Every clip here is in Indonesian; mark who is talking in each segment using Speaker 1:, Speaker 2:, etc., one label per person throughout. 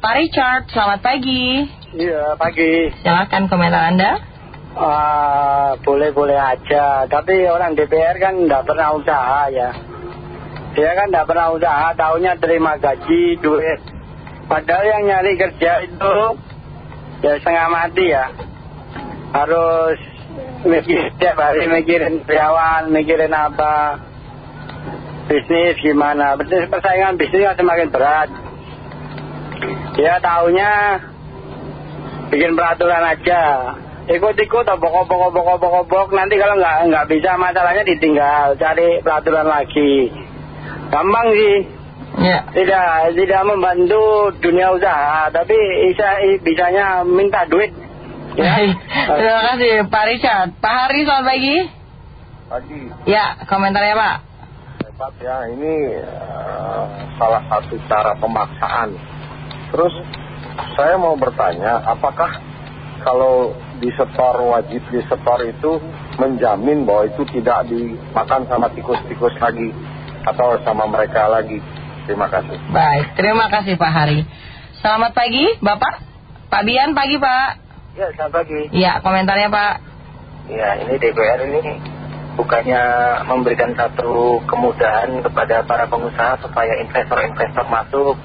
Speaker 1: Pak Richard, selamat pagi.
Speaker 2: Iya, pagi.
Speaker 1: Silakan komentar Anda.
Speaker 2: Ah, boleh-boleh aja, tapi orang DPR kan nggak pernah usaha ya. Dia kan nggak pernah usaha, tahunya terima gaji, duit. Padahal yang nyari kerja itu ya setengah mati ya. Harus mikir setiap hari mikirin karyawan, mikirin apa. Bisnis gimana, bisnis persaingan bisnis kan semakin berat. Dia tahunya bikin peraturan aja ikut-ikut bokok-bokok-bokok-bokok nanti kalau nggak nggak bisa masalahnya ditinggal cari peraturan lagi gampang sih
Speaker 1: Ya.
Speaker 2: tidak tidak membantu dunia usaha tapi bisa bisanya minta duit ya.
Speaker 1: Terima kasih Pak Richard. Pak Hari, selamat pagi.
Speaker 3: Pagi,
Speaker 1: Ya, komentarnya Pak.
Speaker 3: hebat ya. Ini eh, salah satu cara pemaksaan. Terus saya mau bertanya, apakah kalau disetor wajib disetor itu menjamin bahwa itu tidak dimakan sama tikus-tikus lagi atau sama mereka lagi? Terima kasih.
Speaker 1: Baik, terima kasih Pak Hari. Selamat pagi, Bapak. Pak Bian, pagi Pak.
Speaker 2: ya selamat pagi
Speaker 1: Ya, komentarnya Pak.
Speaker 4: Ya, ini DPR ini bukannya memberikan satu kemudahan kepada para pengusaha supaya investor-investor masuk,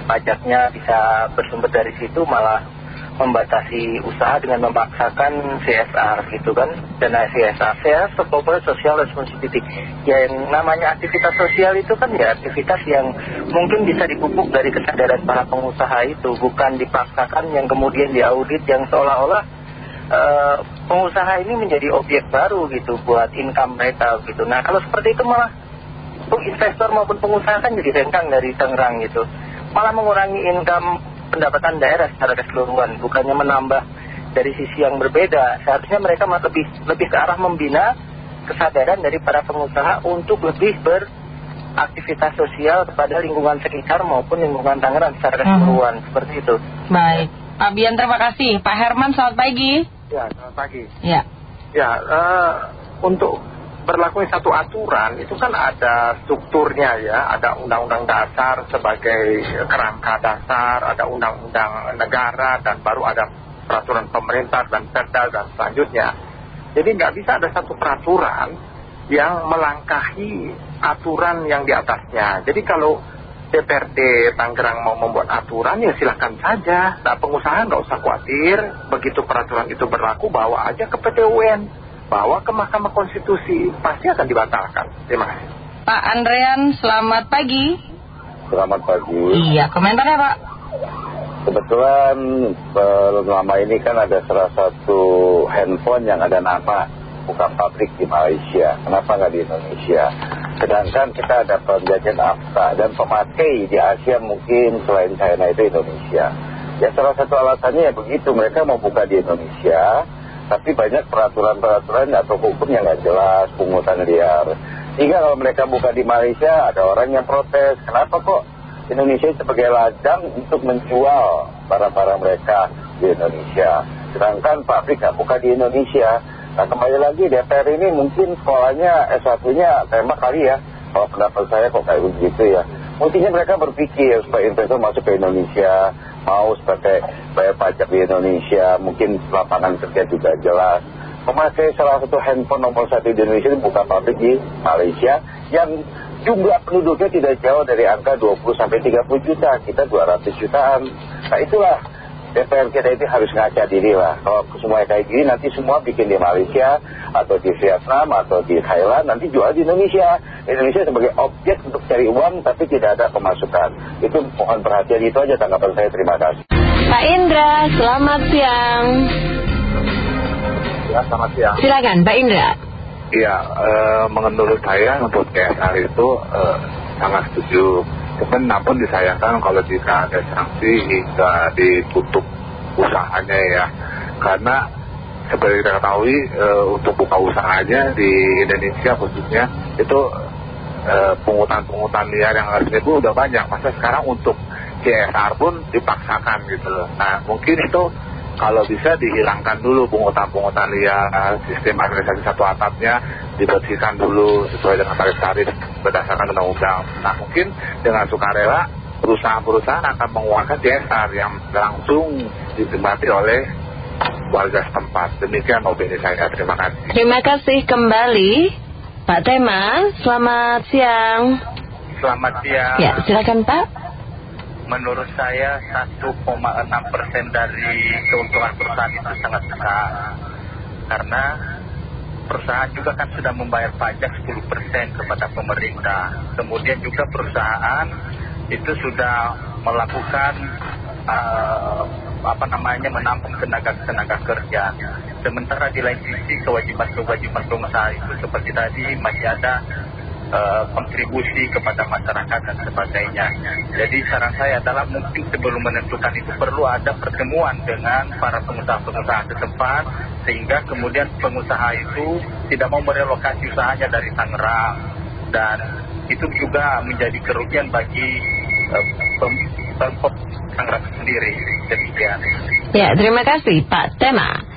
Speaker 4: pajaknya bisa bersumber dari situ, malah membatasi usaha dengan memaksakan CSR gitu kan. Dan CSR, saya corporate social responsibility. Ya, yang namanya aktivitas sosial itu kan ya aktivitas yang mungkin bisa dipupuk dari kesadaran para pengusaha itu, bukan dipaksakan yang kemudian diaudit yang seolah-olah eh, pengusaha ini menjadi objek baru gitu buat income mereka gitu. Nah kalau seperti itu malah investor maupun pengusaha kan jadi renggang dari Tangerang gitu. Malah mengurangi income pendapatan daerah secara keseluruhan, bukannya menambah dari sisi yang berbeda. Seharusnya mereka malah lebih lebih ke arah membina kesadaran dari para pengusaha untuk lebih beraktivitas sosial kepada lingkungan sekitar maupun lingkungan Tangerang secara keseluruhan seperti itu.
Speaker 1: Baik. Pak Bian, terima kasih. Pak Herman, selamat pagi.
Speaker 3: Ya, selamat pagi.
Speaker 1: Ya.
Speaker 3: Ya, eh, untuk berlakunya satu aturan itu kan ada strukturnya ya, ada undang-undang dasar sebagai kerangka dasar, ada undang-undang negara dan baru ada peraturan pemerintah dan perda dan selanjutnya. Jadi nggak bisa ada satu peraturan yang melangkahi aturan yang di atasnya. Jadi kalau DPRD Tangerang mau membuat aturan ya silahkan saja. Nah pengusaha nggak usah khawatir, begitu peraturan itu berlaku bawa aja ke PT UN, bawa ke Mahkamah Konstitusi, pasti akan dibatalkan. Terima kasih.
Speaker 1: Pak Andrean, selamat pagi.
Speaker 5: Selamat pagi.
Speaker 1: Iya, komentarnya Pak.
Speaker 5: Kebetulan selama ini kan ada salah satu handphone yang ada nama bukan pabrik di Malaysia. Kenapa nggak di Indonesia? Sedangkan kita ada perjanjian AFTA dan pemakai di Asia mungkin selain China itu Indonesia. Ya salah satu alasannya ya begitu mereka mau buka di Indonesia, tapi banyak peraturan-peraturan atau hukum yang nggak jelas, pungutan liar. Sehingga kalau mereka buka di Malaysia ada orang yang protes, kenapa kok Indonesia sebagai ladang untuk menjual barang-barang mereka di Indonesia. Sedangkan pabrik nggak buka di Indonesia. Nah kembali lagi DPR ini mungkin sekolahnya S1-nya tembak kali ya. Kalau pendapat saya kok kayak begitu ya. Mestinya mereka berpikir supaya investor masuk ke Indonesia, mau sebagai bayar pajak di Indonesia, mungkin lapangan kerja juga jelas. Pemakai salah satu handphone nomor satu di Indonesia itu buka pabrik di Malaysia yang jumlah penduduknya tidak jauh dari angka 20 sampai 30 juta, kita 200 jutaan. Nah itulah DPR kita itu harus ngaca diri lah. Kalau semua kayak gini nanti semua bikin di Malaysia atau di Vietnam atau di Thailand nanti jual di Indonesia. Indonesia sebagai objek untuk cari uang tapi tidak ada pemasukan. Itu mohon perhatian itu aja tanggapan saya. Terima kasih.
Speaker 1: Pak Indra, selamat siang.
Speaker 3: Ya, selamat siang.
Speaker 1: Silakan, Pak Indra.
Speaker 3: Iya, eh, menurut saya untuk KSR itu eh, sangat setuju. Cuman namun disayangkan kalau jika ada sanksi hingga ditutup usahanya ya. Karena seperti kita ketahui eh, untuk buka usahanya di Indonesia khususnya itu eh, pungutan-pungutan liar yang harusnya itu udah banyak. Masa sekarang untuk CSR pun dipaksakan gitu loh. Nah mungkin itu kalau bisa dihilangkan dulu pungutan-pungutan liar, sistem administrasi satu atapnya dibersihkan dulu sesuai dengan tarif-tarif berdasarkan undang-undang. Nah mungkin dengan sukarela perusahaan-perusahaan akan mengeluarkan CSR yang langsung dinikmati oleh warga setempat. Demikian opini saya. Terima kasih.
Speaker 6: Terima kasih kembali Pak Tema. Selamat siang.
Speaker 7: Selamat siang.
Speaker 6: Ya, silakan Pak.
Speaker 7: Menurut saya 1,6 persen dari keuntungan perusahaan itu sangat besar. Karena perusahaan juga kan sudah membayar pajak 10 persen kepada pemerintah. Kemudian juga perusahaan itu sudah melakukan uh, apa namanya menampung tenaga-tenaga kerja. Sementara di lain sisi kewajiban-kewajiban pengusaha itu seperti tadi masih ada uh, kontribusi kepada masyarakat dan sebagainya. Jadi saran saya adalah mungkin sebelum menentukan itu perlu ada pertemuan dengan para pengusaha-pengusaha setempat sehingga kemudian pengusaha itu tidak mau merelokasi usahanya dari Tangerang dan itu juga menjadi kerugian bagi uh, Pemkot Tangerang sendiri. Demikian.
Speaker 6: Ya, terima kasih Pak Tema.